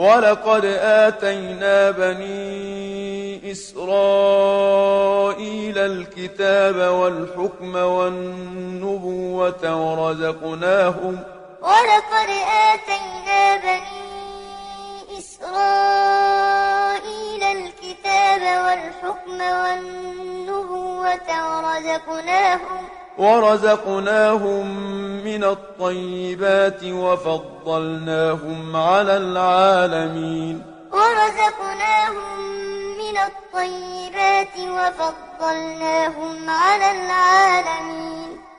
ولقد آتينا بني إسرائيل الكتاب والحكم والنبوة ورزقناهم ولقد آتينا بني إسرائيل الكتاب والحكم والنبوة ورزقناهم ورزقناهم من الطيبات وفضلناهم على العالمين ورزقناهم من الطيبات وفضلناهم على